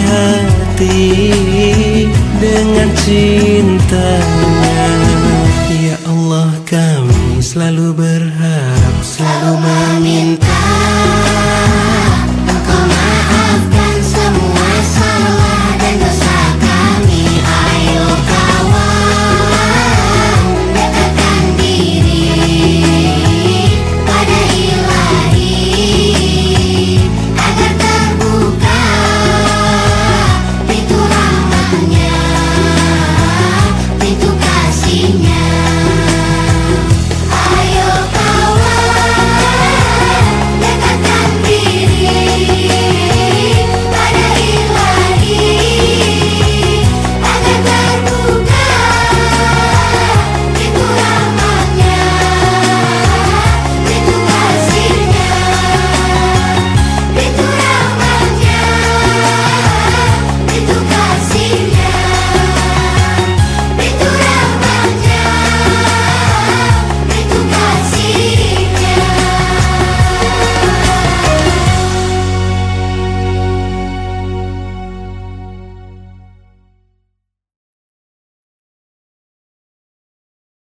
hati dengan cintanya. Ya Allah kami selalu berharap selalu meminta